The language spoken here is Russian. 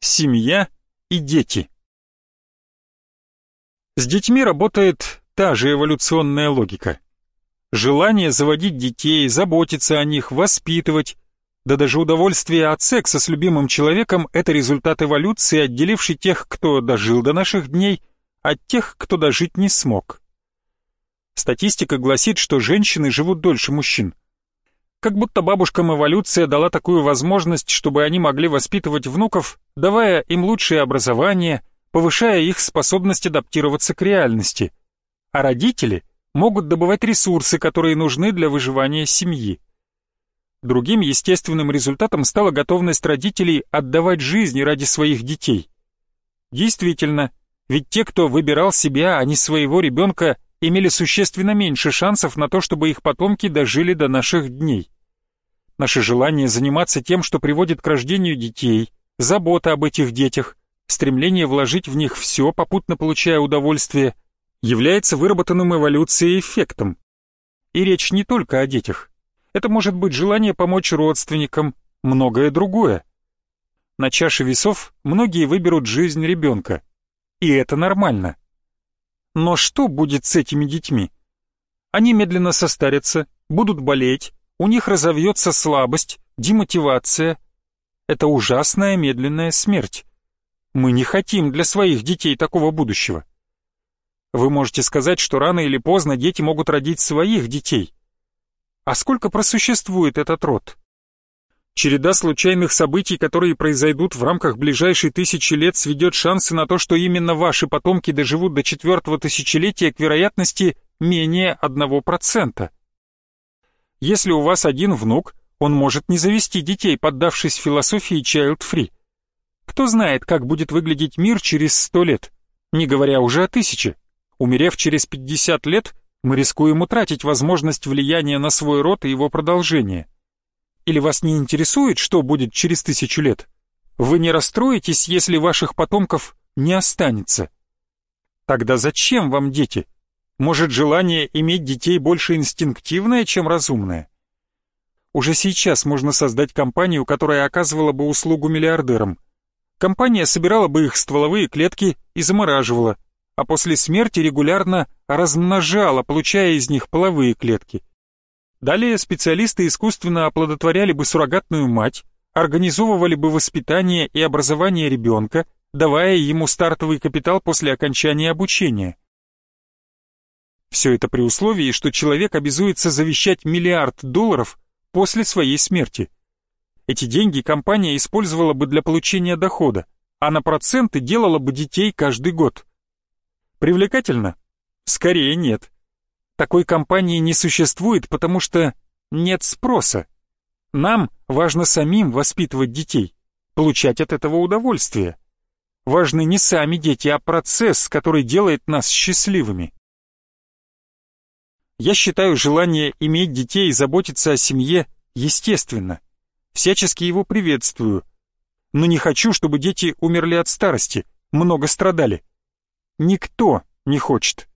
семья и дети. С детьми работает та же эволюционная логика. Желание заводить детей, заботиться о них, воспитывать, да даже удовольствие от секса с любимым человеком – это результат эволюции, отделивший тех, кто дожил до наших дней, от тех, кто дожить не смог. Статистика гласит, что женщины живут дольше мужчин. Как будто бабушкам эволюция дала такую возможность, чтобы они могли воспитывать внуков, давая им лучшее образование, повышая их способность адаптироваться к реальности. А родители могут добывать ресурсы, которые нужны для выживания семьи. Другим естественным результатом стала готовность родителей отдавать жизни ради своих детей. Действительно, ведь те, кто выбирал себя, а не своего ребенка, имели существенно меньше шансов на то, чтобы их потомки дожили до наших дней. Наше желание заниматься тем, что приводит к рождению детей, забота об этих детях, стремление вложить в них все, попутно получая удовольствие, является выработанным эволюцией эффектом. И речь не только о детях. Это может быть желание помочь родственникам, многое другое. На чаше весов многие выберут жизнь ребенка. И это нормально. Но что будет с этими детьми? Они медленно состарятся, будут болеть, у них разовьется слабость, демотивация. Это ужасная медленная смерть. Мы не хотим для своих детей такого будущего. Вы можете сказать, что рано или поздно дети могут родить своих детей. А сколько просуществует этот род? Череда случайных событий, которые произойдут в рамках ближайшей тысячи лет, сведет шансы на то, что именно ваши потомки доживут до четвертого тысячелетия к вероятности менее одного процента. Если у вас один внук, он может не завести детей, поддавшись философии child-free. Кто знает, как будет выглядеть мир через сто лет, не говоря уже о тысяче. Умерев через 50 лет, мы рискуем утратить возможность влияния на свой род и его продолжение. Или вас не интересует, что будет через тысячу лет? Вы не расстроитесь, если ваших потомков не останется? Тогда зачем вам дети? Может, желание иметь детей больше инстинктивное, чем разумное? Уже сейчас можно создать компанию, которая оказывала бы услугу миллиардерам. Компания собирала бы их стволовые клетки и замораживала, а после смерти регулярно размножала, получая из них половые клетки. Далее специалисты искусственно оплодотворяли бы суррогатную мать, организовывали бы воспитание и образование ребенка, давая ему стартовый капитал после окончания обучения. Все это при условии, что человек обязуется завещать миллиард долларов после своей смерти. Эти деньги компания использовала бы для получения дохода, а на проценты делала бы детей каждый год. Привлекательно? Скорее нет. Такой компании не существует, потому что нет спроса. Нам важно самим воспитывать детей, получать от этого удовольствие. Важны не сами дети, а процесс, который делает нас счастливыми. Я считаю желание иметь детей и заботиться о семье естественно. Всячески его приветствую. Но не хочу, чтобы дети умерли от старости, много страдали. Никто не хочет.